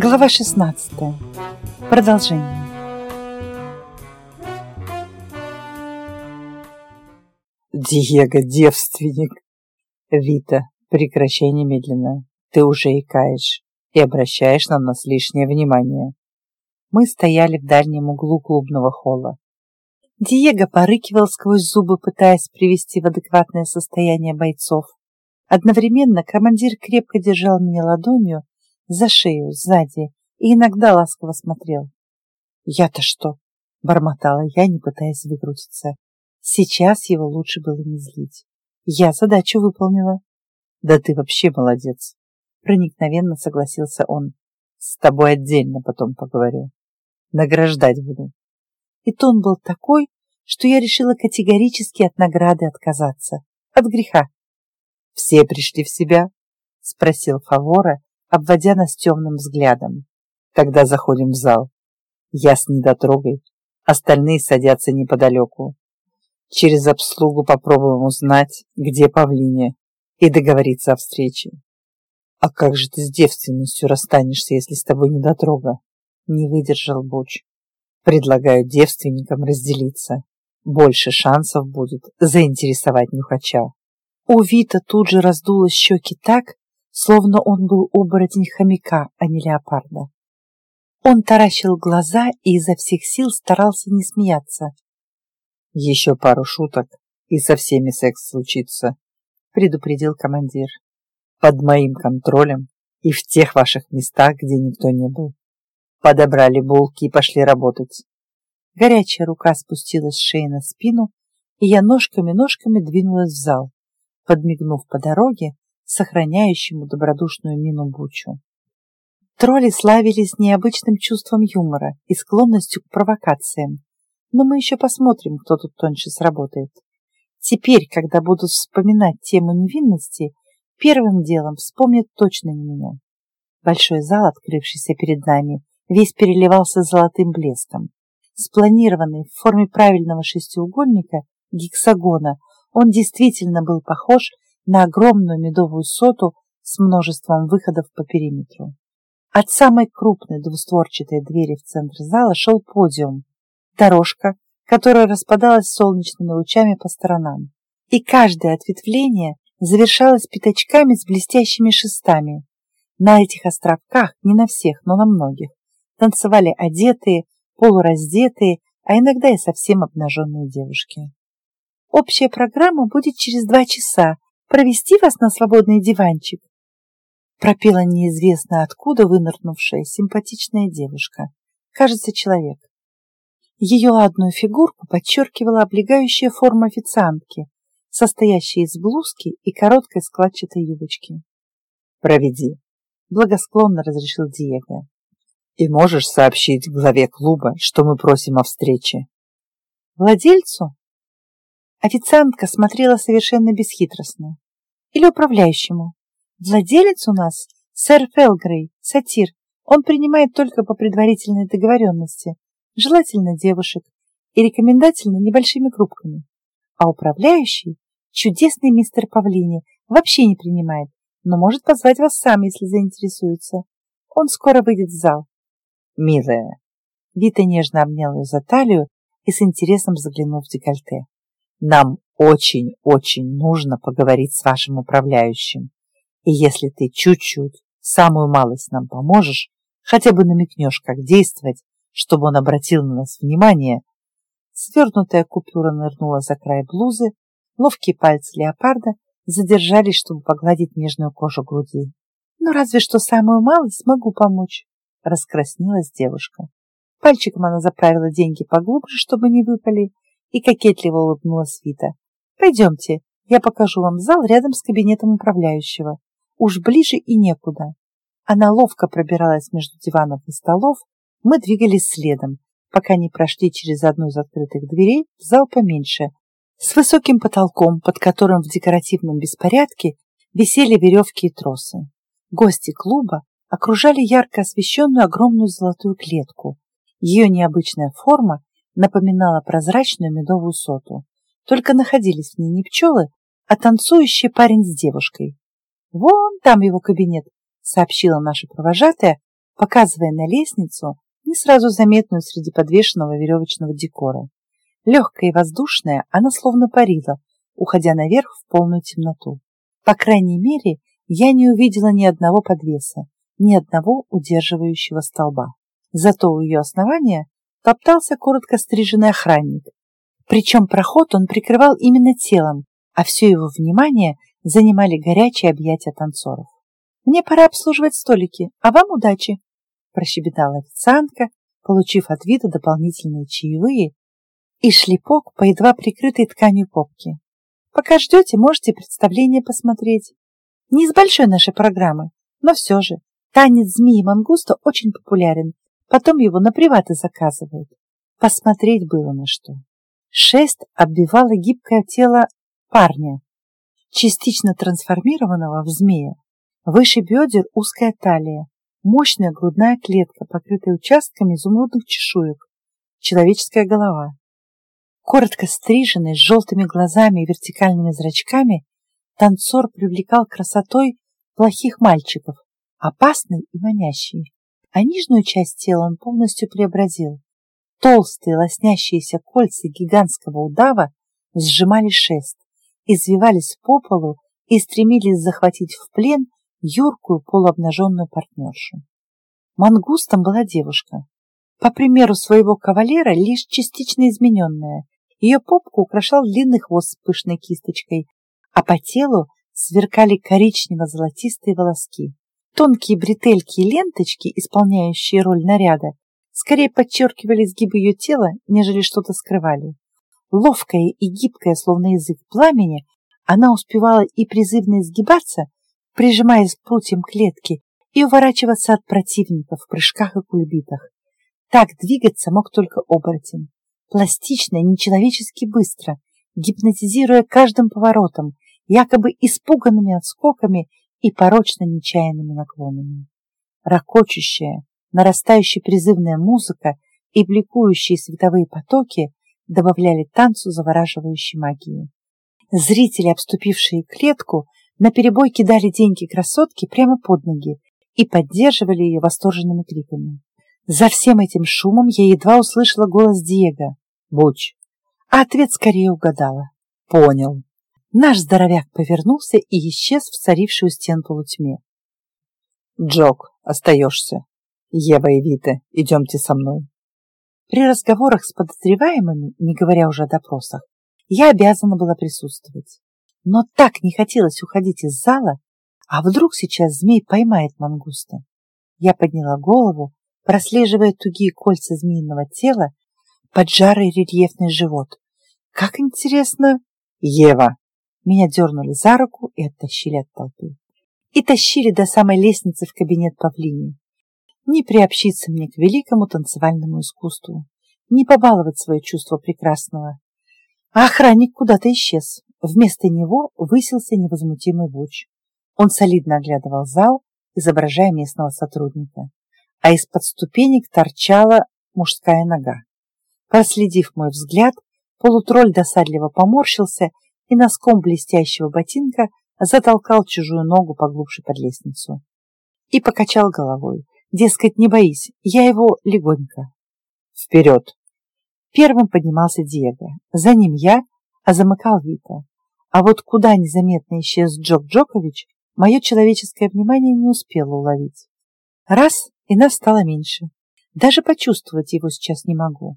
Глава 16. Продолжение. Диего девственник. Вита, прекращай немедленно. Ты уже икаешь и обращаешь на нас лишнее внимание. Мы стояли в дальнем углу клубного холла. Диего порыкивал сквозь зубы, пытаясь привести в адекватное состояние бойцов. Одновременно командир крепко держал меня ладонью за шею, сзади, и иногда ласково смотрел. «Я-то что?» — бормотала я, не пытаясь выкрутиться. Сейчас его лучше было не злить. Я задачу выполнила. «Да ты вообще молодец!» — проникновенно согласился он. «С тобой отдельно потом поговорю. Награждать буду». И тон был такой, что я решила категорически от награды отказаться. От греха. «Все пришли в себя?» — спросил Фавора, обводя нас темным взглядом. «Тогда заходим в зал. Я с недотрогой, остальные садятся неподалеку. Через обслугу попробуем узнать, где павлине, и договориться о встрече. А как же ты с девственностью расстанешься, если с тобой недотрога? Не выдержал Буч. Предлагаю девственникам разделиться. Больше шансов будет заинтересовать нюхача. У Вита тут же раздуло щеки так, словно он был оборотень хомяка, а не леопарда. Он таращил глаза и изо всех сил старался не смеяться. «Еще пару шуток, и со всеми секс случится», — предупредил командир. «Под моим контролем и в тех ваших местах, где никто не был. Подобрали булки и пошли работать». Горячая рука спустилась с шеи на спину, и я ножками-ножками двинулась в зал, подмигнув по дороге, сохраняющему добродушную мину Бучу. Тролли славились необычным чувством юмора и склонностью к провокациям, но мы еще посмотрим, кто тут тоньше сработает. Теперь, когда будут вспоминать тему невинности, первым делом вспомнят точно не меня. Большой зал, открывшийся перед нами, весь переливался золотым блеском. Спланированный в форме правильного шестиугольника, гексагона, он действительно был похож на огромную медовую соту с множеством выходов по периметру. От самой крупной двустворчатой двери в центр зала шел подиум, дорожка, которая распадалась солнечными лучами по сторонам. И каждое ответвление завершалось пятачками с блестящими шестами. На этих островках, не на всех, но на многих, танцевали одетые, полураздетые, а иногда и совсем обнаженные девушки. Общая программа будет через два часа. Провести вас на свободный диванчик. Пропела неизвестно откуда вынырнувшая симпатичная девушка. Кажется, человек. Ее ладную фигурку подчеркивала облегающая форма официантки, состоящая из блузки и короткой складчатой юбочки. «Проведи», — благосклонно разрешил Диего. «И можешь сообщить главе клуба, что мы просим о встрече?» «Владельцу?» Официантка смотрела совершенно бесхитростно. «Или управляющему?» «Владелец у нас сэр Фелгрей, сатир. Он принимает только по предварительной договоренности желательно девушек, и рекомендательно небольшими группками. А управляющий, чудесный мистер Павлини, вообще не принимает, но может позвать вас сам, если заинтересуется. Он скоро выйдет в зал. Милая. Вита нежно обнял ее за талию и с интересом заглянул в декольте. Нам очень-очень нужно поговорить с вашим управляющим. И если ты чуть-чуть, самую малость нам поможешь, хотя бы намекнешь, как действовать, чтобы он обратил на нас внимание, свернутая купюра нырнула за край блузы, ловкие пальцы леопарда задержались, чтобы погладить нежную кожу груди. «Ну, разве что самую малость могу помочь», — раскраснелась девушка. Пальчиком она заправила деньги поглубже, чтобы не выпали, и кокетливо улыбнулась Вита. «Пойдемте, я покажу вам зал рядом с кабинетом управляющего. Уж ближе и некуда». Она ловко пробиралась между диванов и столов, мы двигались следом, пока не прошли через одну из открытых дверей в зал поменьше, с высоким потолком, под которым в декоративном беспорядке висели веревки и тросы. Гости клуба окружали ярко освещенную огромную золотую клетку. Ее необычная форма напоминала прозрачную медовую соту. Только находились в ней не пчелы, а танцующий парень с девушкой. «Вон там его кабинет», — сообщила наша провожатая, показывая на лестницу, не сразу заметную среди подвешенного веревочного декора. Легкая и воздушная, она словно парила, уходя наверх в полную темноту. По крайней мере, я не увидела ни одного подвеса, ни одного удерживающего столба. Зато у ее основания топтался коротко стриженный охранник. Причем проход он прикрывал именно телом, а все его внимание занимали горячие объятия танцоров. «Мне пора обслуживать столики, а вам удачи!» прощебетала официантка, получив от вида дополнительные чаевые и шлепок по едва прикрытой тканью попки. Пока ждете, можете представление посмотреть. Не из большой нашей программы, но все же. Танец змеи мангуста очень популярен. Потом его на приваты заказывают. Посмотреть было на что. Шест оббивало гибкое тело парня, частично трансформированного в змея. Выше бедер узкая талия, мощная грудная клетка, покрытая участками изумрудных чешуек, человеческая голова. Коротко стриженный, с желтыми глазами и вертикальными зрачками, танцор привлекал красотой плохих мальчиков, опасный и манящий. А нижнюю часть тела он полностью преобразил. Толстые лоснящиеся кольца гигантского удава сжимали шест, извивались по полу и стремились захватить в плен юркую полуобнаженную партнершу. Мангустом была девушка, по примеру своего кавалера, лишь частично измененная, ее попку украшал длинный хвост с пышной кисточкой, а по телу сверкали коричнево-золотистые волоски. Тонкие бретельки и ленточки, исполняющие роль наряда, скорее подчеркивали сгибы ее тела, нежели что-то скрывали. Ловкая и гибкая, словно язык пламени, она успевала и призывно изгибаться, прижимаясь к прутьям клетки, и уворачиваться от противника в прыжках и кульбитах. Так двигаться мог только оборотень пластично нечеловечески быстро, гипнотизируя каждым поворотом, якобы испуганными отскоками и порочно нечаянными наклонами. Рокочущая, нарастающая призывная музыка и бликующие световые потоки добавляли танцу завораживающей магии. Зрители, обступившие клетку, наперебой кидали деньги красотки прямо под ноги и поддерживали ее восторженными криками. За всем этим шумом я едва услышала голос Диего. «Буч!» А ответ скорее угадала. «Понял». Наш здоровяк повернулся и исчез в царившую стен полутьме. «Джок, остаешься. Ева и Вита, идемте со мной». При разговорах с подозреваемыми, не говоря уже о допросах, я обязана была присутствовать. Но так не хотелось уходить из зала, а вдруг сейчас змей поймает мангуста. Я подняла голову прослеживая тугие кольца змеиного тела, поджарый рельефный живот. Как интересно! Ева! Меня дернули за руку и оттащили от толпы. И тащили до самой лестницы в кабинет павлини. Не приобщиться мне к великому танцевальному искусству, не побаловать свое чувство прекрасного. А охранник куда-то исчез. Вместо него высился невозмутимый Буч. Он солидно оглядывал зал, изображая местного сотрудника а из-под ступенек торчала мужская нога. Проследив мой взгляд, полутролль досадливо поморщился и носком блестящего ботинка затолкал чужую ногу поглубже под лестницу. И покачал головой. Дескать, не боись, я его легонько. Вперед! Первым поднимался Диего, за ним я, а замыкал Вита. А вот куда незаметно исчез Джок Джокович, мое человеческое внимание не успело уловить. Раз и нас стало меньше. Даже почувствовать его сейчас не могу.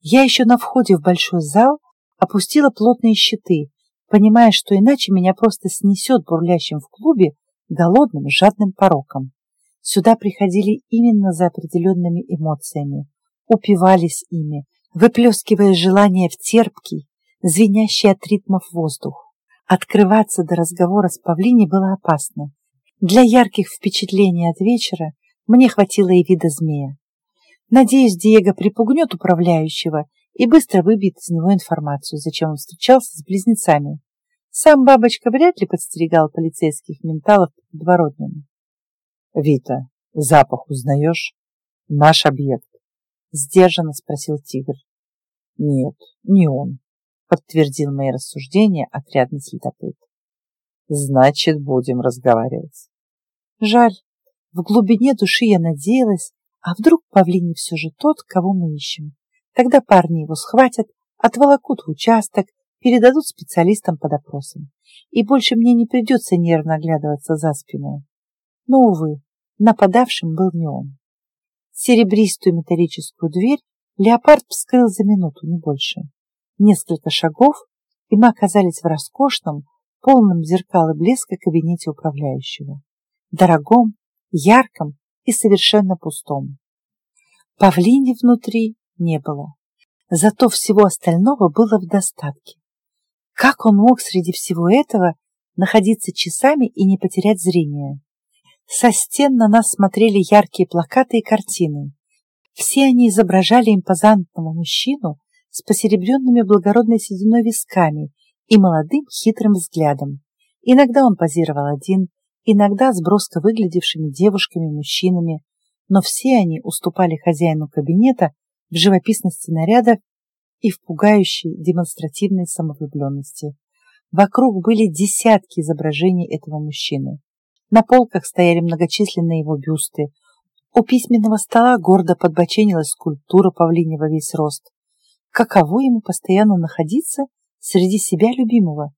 Я еще на входе в большой зал опустила плотные щиты, понимая, что иначе меня просто снесет бурлящим в клубе голодным, жадным пороком. Сюда приходили именно за определенными эмоциями, упивались ими, выплескивая желание в терпкий, звенящий от ритмов воздух. Открываться до разговора с Павлини было опасно. Для ярких впечатлений от вечера мне хватило и вида змея. Надеюсь, Диего припугнет управляющего и быстро выбьет из него информацию, зачем он встречался с близнецами. Сам бабочка вряд ли подстерегал полицейских менталов по подворотням. «Вита, запах узнаешь? Наш объект?» Сдержанно спросил тигр. «Нет, не он», подтвердил мои рассуждения отрядный следопыт. «Значит, будем разговаривать». «Жаль, В глубине души я надеялась, а вдруг Павлини все же тот, кого мы ищем. Тогда парни его схватят, отволокут в участок, передадут специалистам по допросам. И больше мне не придется нервно оглядываться за спину. Но, увы, нападавшим был не он. Серебристую металлическую дверь леопард вскрыл за минуту, не больше. Несколько шагов, и мы оказались в роскошном, полном зеркал и блеска кабинете управляющего. Дорогом, ярком и совершенно пустом. Павлини внутри не было. Зато всего остального было в достатке. Как он мог среди всего этого находиться часами и не потерять зрение? Со стен на нас смотрели яркие плакаты и картины. Все они изображали импозантного мужчину с посеребренными благородной сединой висками и молодым хитрым взглядом. Иногда он позировал один, иногда с броско выглядевшими девушками, мужчинами, но все они уступали хозяину кабинета в живописности нарядов и в пугающей демонстративной самовлюбленности. Вокруг были десятки изображений этого мужчины. На полках стояли многочисленные его бюсты. У письменного стола гордо подбоченилась скульптура павлиня во весь рост. Каково ему постоянно находиться среди себя любимого?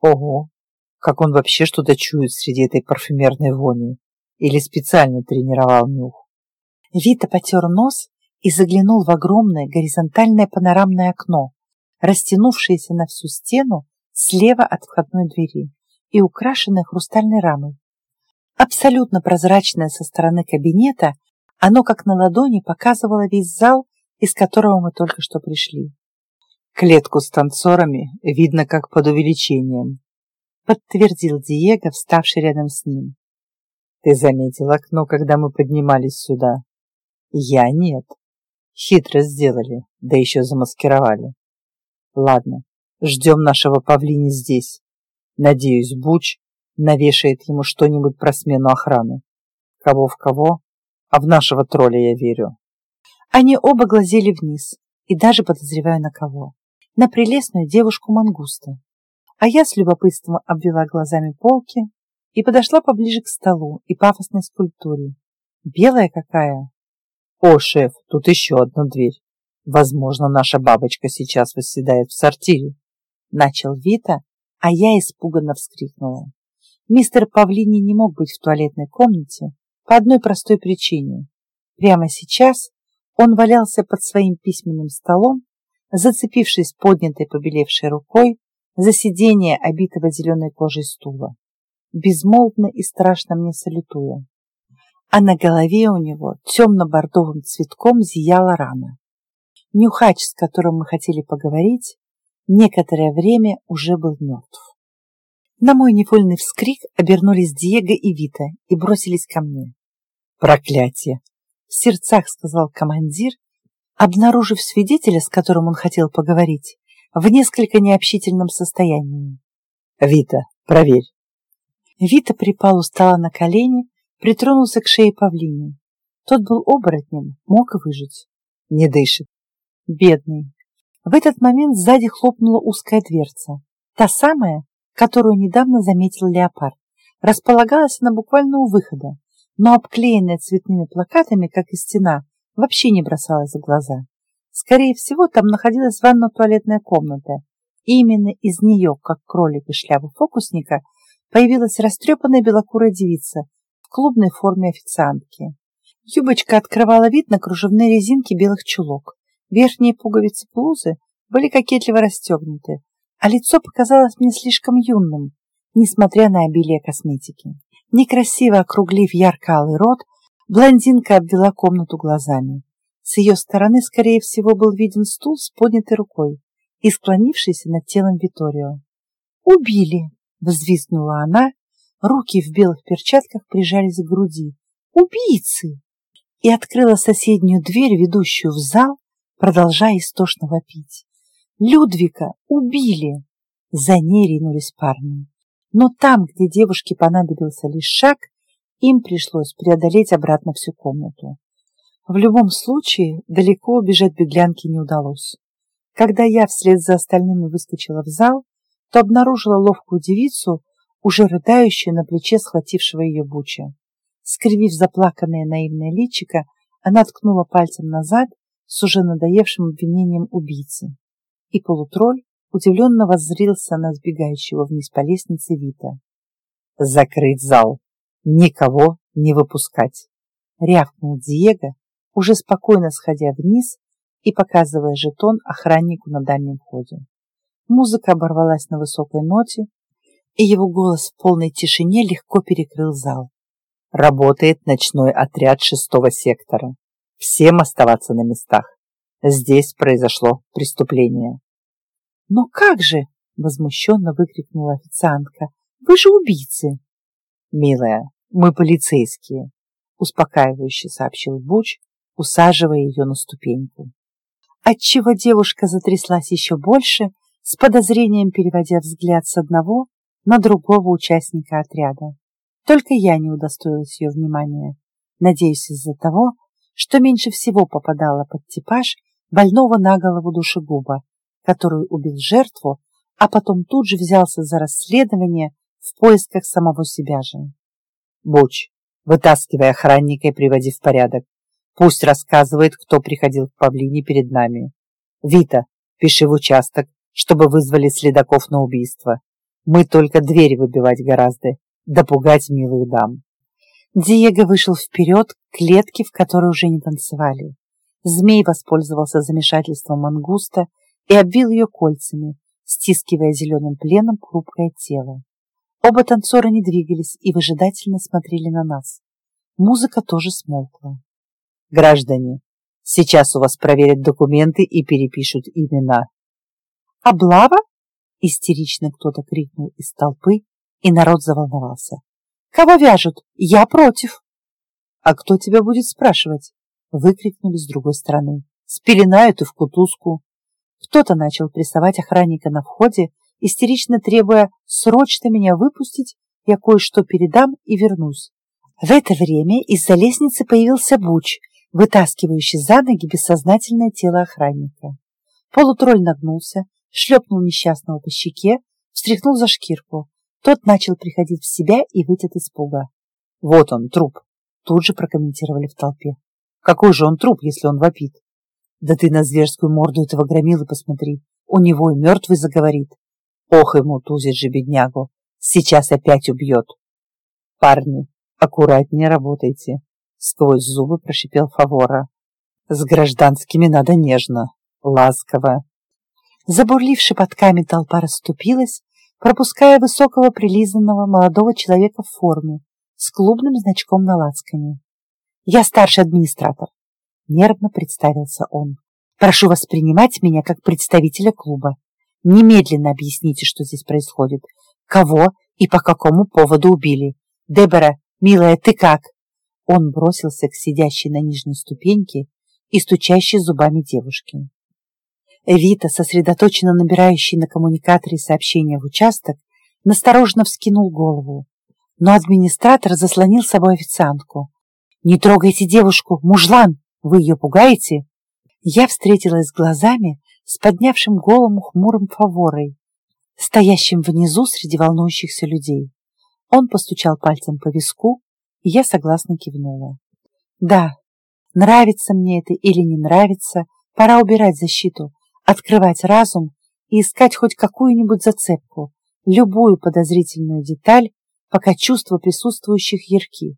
Ого, как он вообще что-то чует среди этой парфюмерной вони? Или специально тренировал нюх? Вита потер нос и заглянул в огромное горизонтальное панорамное окно, растянувшееся на всю стену слева от входной двери и украшенное хрустальной рамой. Абсолютно прозрачное со стороны кабинета, оно как на ладони показывало весь зал, из которого мы только что пришли. Клетку с танцорами видно как под увеличением, подтвердил Диего, вставший рядом с ним. Ты заметил окно, когда мы поднимались сюда? Я нет. Хитро сделали, да еще замаскировали. Ладно, ждем нашего павлини здесь. Надеюсь, Буч навешает ему что-нибудь про смену охраны. Кого в кого, а в нашего тролля я верю. Они оба глазели вниз, и даже подозреваю на кого. На прелестную девушку Мангуста. А я с любопытством обвела глазами полки и подошла поближе к столу и пафосной скульптуре. Белая какая, «О, шеф, тут еще одна дверь. Возможно, наша бабочка сейчас восседает в сортире», — начал Вита, а я испуганно вскрикнула. Мистер Павлини не мог быть в туалетной комнате по одной простой причине. Прямо сейчас он валялся под своим письменным столом, зацепившись поднятой побелевшей рукой за сиденье, обитого зеленой кожей стула, безмолвно и страшно мне салютуя а на голове у него темно-бордовым цветком зияла рана. Нюхач, с которым мы хотели поговорить, некоторое время уже был мертв. На мой невольный вскрик обернулись Диего и Вита и бросились ко мне. «Проклятие!» — в сердцах сказал командир, обнаружив свидетеля, с которым он хотел поговорить, в несколько необщительном состоянии. «Вита, проверь!» Вита припал у стола на колени, притронулся к шее павлини. Тот был оборотнем, мог выжить. Не дышит. Бедный. В этот момент сзади хлопнула узкая дверца. Та самая, которую недавно заметил леопард. Располагалась она буквально у выхода, но обклеенная цветными плакатами, как и стена, вообще не бросалась в глаза. Скорее всего, там находилась ванно-туалетная комната, и именно из нее, как кролик из шляпы фокусника, появилась растрепанная белокурая девица клубной форме официантки. Юбочка открывала вид на кружевные резинки белых чулок. Верхние пуговицы блузы были кокетливо расстегнуты, а лицо показалось мне слишком юным, несмотря на обилие косметики. Некрасиво округлив ярко-алый рот, блондинка обвела комнату глазами. С ее стороны, скорее всего, был виден стул с поднятой рукой и склонившийся над телом Виторио. «Убили!» — взвизгнула она Руки в белых перчатках прижались к груди. «Убийцы!» И открыла соседнюю дверь, ведущую в зал, продолжая истошно вопить. «Людвика убили!» За ней ринулись парни. Но там, где девушке понадобился лишь шаг, им пришлось преодолеть обратно всю комнату. В любом случае, далеко убежать беглянке не удалось. Когда я вслед за остальными выскочила в зал, то обнаружила ловкую девицу, уже рыдающую на плече схватившего ее Буча. Скривив заплаканное наивное личико, она ткнула пальцем назад с уже надоевшим обвинением убийцы. И полутролль удивленно воззрился на сбегающего вниз по лестнице Вита. «Закрыть зал! Никого не выпускать!» Рявкнул Диего, уже спокойно сходя вниз и показывая жетон охраннику на дальнем входе. Музыка оборвалась на высокой ноте, и его голос в полной тишине легко перекрыл зал. Работает ночной отряд шестого сектора. Всем оставаться на местах. Здесь произошло преступление. «Но как же?» — возмущенно выкрикнула официантка. «Вы же убийцы!» «Милая, мы полицейские», — успокаивающе сообщил Буч, усаживая ее на ступеньку. Отчего девушка затряслась еще больше, с подозрением переводя взгляд с одного на другого участника отряда. Только я не удостоилась ее внимания, надеюсь из-за того, что меньше всего попадала под типаж больного на голову душегуба, который убил жертву, а потом тут же взялся за расследование в поисках самого себя же. Буч, вытаскивай охранника и приводи в порядок. Пусть рассказывает, кто приходил к Павлине перед нами. Вита, пиши в участок, чтобы вызвали следаков на убийство. Мы только двери выбивать гораздо, допугать милых дам. Диего вышел вперед к клетке, в которой уже не танцевали. Змей воспользовался замешательством мангуста и обвил ее кольцами, стискивая зеленым пленом хрупкое тело. Оба танцора не двигались и выжидательно смотрели на нас. Музыка тоже смолкла. «Граждане, сейчас у вас проверят документы и перепишут имена». «Облава?» — истерично кто-то крикнул из толпы, и народ заволновался. «Кого вяжут? Я против!» «А кто тебя будет спрашивать?» — выкрикнули с другой стороны. «Спеленают и в кутузку!» Кто-то начал прессовать охранника на входе, истерично требуя срочно меня выпустить, я кое-что передам и вернусь. В это время из-за лестницы появился Буч, вытаскивающий за ноги бессознательное тело охранника. Полутролль нагнулся, шлепнул несчастного по щеке, встряхнул за шкирку. Тот начал приходить в себя и выть от испуга. «Вот он, труп!» Тут же прокомментировали в толпе. «Какой же он труп, если он вопит?» «Да ты на зверскую морду этого громилы посмотри! У него и мертвый заговорит!» «Ох ему тузит же беднягу! Сейчас опять убьет!» «Парни, аккуратнее работайте!» Сквозь зубы прошипел Фавора. «С гражданскими надо нежно, ласково!» Забурлив шепотками толпа расступилась, пропуская высокого прилизанного молодого человека в форме с клубным значком на лацкане. «Я старший администратор», — нервно представился он. «Прошу воспринимать меня как представителя клуба. Немедленно объясните, что здесь происходит. Кого и по какому поводу убили? Дебора, милая, ты как?» Он бросился к сидящей на нижней ступеньке и стучащей зубами девушке. Вита, сосредоточенно набирающий на коммуникаторе сообщения в участок, настороженно вскинул голову. Но администратор заслонил собой официантку. «Не трогайте девушку! Мужлан! Вы ее пугаете?» Я встретилась глазами с поднявшим голову хмурым фаворой, стоящим внизу среди волнующихся людей. Он постучал пальцем по виску, и я согласно кивнула. «Да, нравится мне это или не нравится, пора убирать защиту, открывать разум и искать хоть какую-нибудь зацепку, любую подозрительную деталь, пока чувства присутствующих ярки.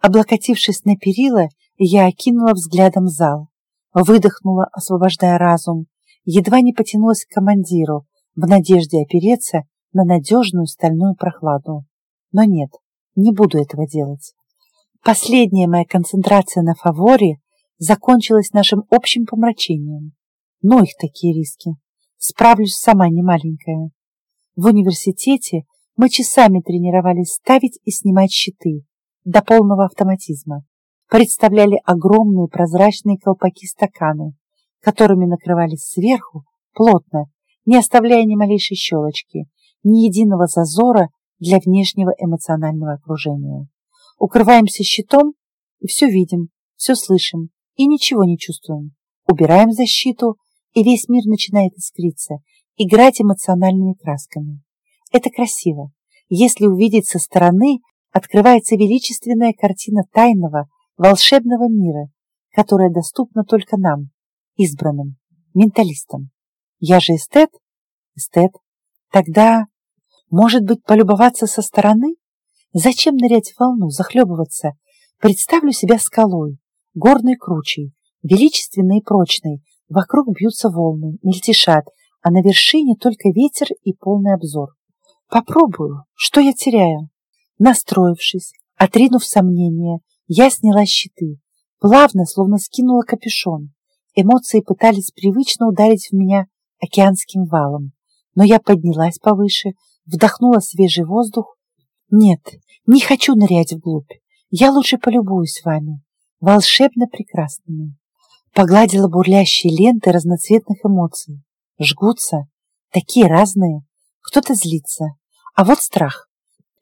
Облокотившись на перила, я окинула взглядом зал, выдохнула, освобождая разум, едва не потянулась к командиру в надежде опереться на надежную стальную прохладу. Но нет, не буду этого делать. Последняя моя концентрация на фаворе закончилась нашим общим помрачением. Ну их такие риски. Справлюсь сама не маленькая. В университете мы часами тренировались ставить и снимать щиты до полного автоматизма. Представляли огромные прозрачные колпаки-стаканы, которыми накрывались сверху плотно, не оставляя ни малейшей щелочки, ни единого зазора для внешнего эмоционального окружения. Укрываемся щитом и все видим, все слышим и ничего не чувствуем. Убираем защиту и весь мир начинает искриться, играть эмоциональными красками. Это красиво. Если увидеть со стороны, открывается величественная картина тайного, волшебного мира, которая доступна только нам, избранным, менталистам. Я же эстет? Эстет. Тогда, может быть, полюбоваться со стороны? Зачем нырять в волну, захлебываться? Представлю себя скалой, горной кручей, величественной и прочной. Вокруг бьются волны, мельтешат, а на вершине только ветер и полный обзор. Попробую, что я теряю? Настроившись, отринув сомнения, я сняла щиты, плавно, словно скинула капюшон. Эмоции пытались привычно ударить в меня океанским валом, но я поднялась повыше, вдохнула свежий воздух. Нет, не хочу нырять вглубь. Я лучше полюбуюсь вами, волшебно прекрасными. Погладила бурлящие ленты разноцветных эмоций. Жгутся, такие разные. Кто-то злится, а вот страх.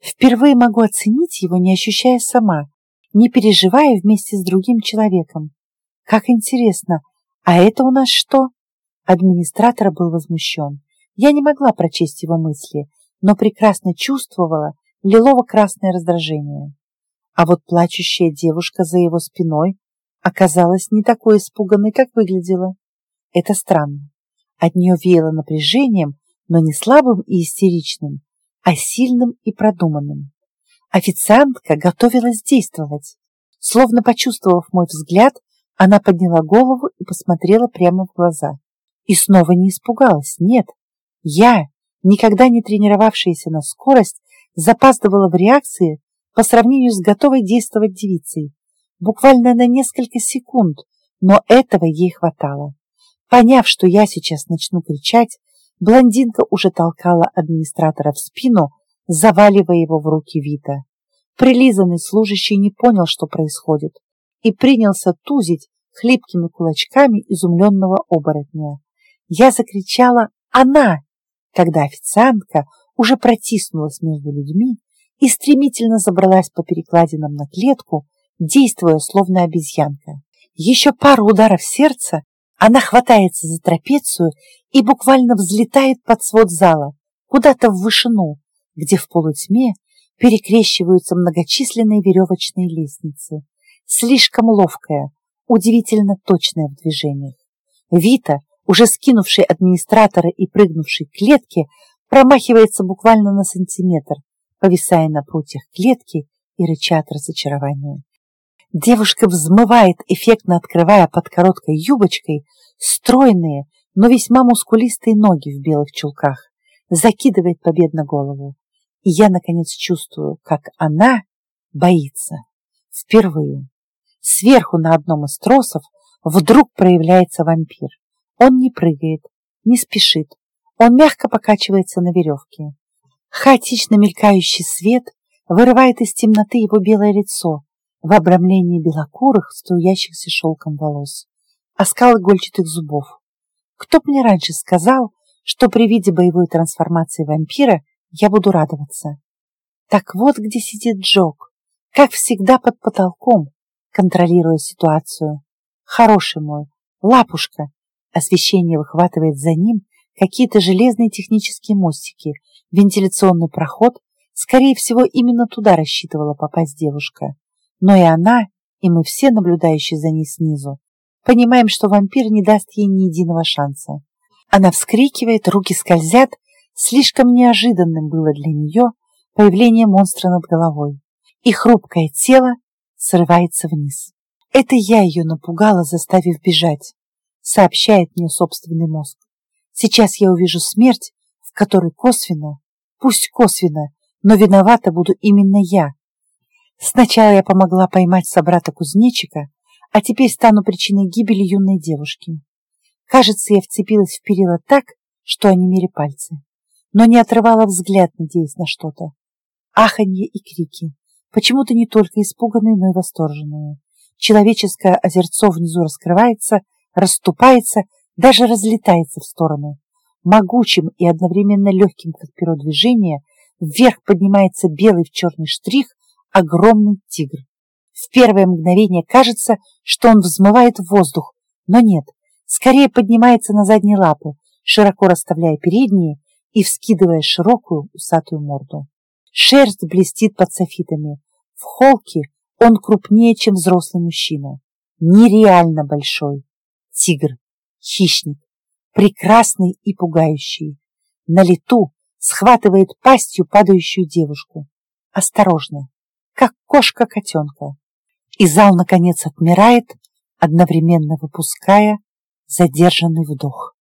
Впервые могу оценить его, не ощущая сама, не переживая вместе с другим человеком. Как интересно, а это у нас что? Администратор был возмущен. Я не могла прочесть его мысли, но прекрасно чувствовала лилово-красное раздражение. А вот плачущая девушка за его спиной оказалась не такой испуганной, как выглядела. Это странно. От нее веяло напряжением, но не слабым и истеричным, а сильным и продуманным. Официантка готовилась действовать. Словно почувствовав мой взгляд, она подняла голову и посмотрела прямо в глаза. И снова не испугалась. Нет, я, никогда не тренировавшаяся на скорость, запаздывала в реакции по сравнению с готовой действовать девицей. Буквально на несколько секунд, но этого ей хватало. Поняв, что я сейчас начну кричать, блондинка уже толкала администратора в спину, заваливая его в руки Вита. Прилизанный служащий не понял, что происходит, и принялся тузить хлипкими кулачками изумленного оборотня. Я закричала «Она!», когда официантка уже протиснулась между людьми и стремительно забралась по перекладинам на клетку, действуя словно обезьянка. Еще пару ударов сердца, она хватается за трапецию и буквально взлетает под свод зала, куда-то в вышину, где в полутьме перекрещиваются многочисленные веревочные лестницы. Слишком ловкая, удивительно точная в движениях. Вита, уже скинувший администратора и прыгнувший к клетке, промахивается буквально на сантиметр, повисая на прутьях клетки и рыча от разочарования. Девушка взмывает, эффектно открывая под короткой юбочкой стройные, но весьма мускулистые ноги в белых чулках, закидывает победно голову. И я, наконец, чувствую, как она боится. Впервые. Сверху на одном из тросов вдруг проявляется вампир. Он не прыгает, не спешит. Он мягко покачивается на веревке. Хаотично мелькающий свет вырывает из темноты его белое лицо в обрамлении белокурых, струящихся шелком волос, оскал игольчатых зубов. Кто б мне раньше сказал, что при виде боевой трансформации вампира я буду радоваться. Так вот где сидит Джок, как всегда под потолком, контролируя ситуацию. Хороший мой, лапушка. Освещение выхватывает за ним какие-то железные технические мостики, вентиляционный проход. Скорее всего, именно туда рассчитывала попасть девушка. Но и она, и мы все, наблюдающие за ней снизу, понимаем, что вампир не даст ей ни единого шанса. Она вскрикивает, руки скользят, слишком неожиданным было для нее появление монстра над головой. И хрупкое тело срывается вниз. Это я ее напугала, заставив бежать, сообщает мне собственный мозг. Сейчас я увижу смерть, в которой косвенно, пусть косвенно, но виновата буду именно я. Сначала я помогла поймать собрата кузнечика, а теперь стану причиной гибели юной девушки. Кажется, я вцепилась в перила так, что онемели пальцы, но не отрывала взгляд, надеясь на что-то. Аханье и крики, почему-то не только испуганные, но и восторженные. Человеческое озерцо внизу раскрывается, расступается, даже разлетается в стороны. Могучим и одновременно легким, как перо движения, вверх поднимается белый в черный штрих огромный тигр. В первое мгновение кажется, что он взмывает в воздух, но нет, скорее поднимается на задние лапы, широко расставляя передние и вскидывая широкую усатую морду. Шерсть блестит под софитами. В холке он крупнее, чем взрослый мужчина. Нереально большой. Тигр, хищник, прекрасный и пугающий. На лету схватывает пастью падающую девушку. Осторожно, как кошка котенка. И зал, наконец, отмирает, одновременно выпуская задержанный вдох.